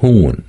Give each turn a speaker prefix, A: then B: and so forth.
A: horn.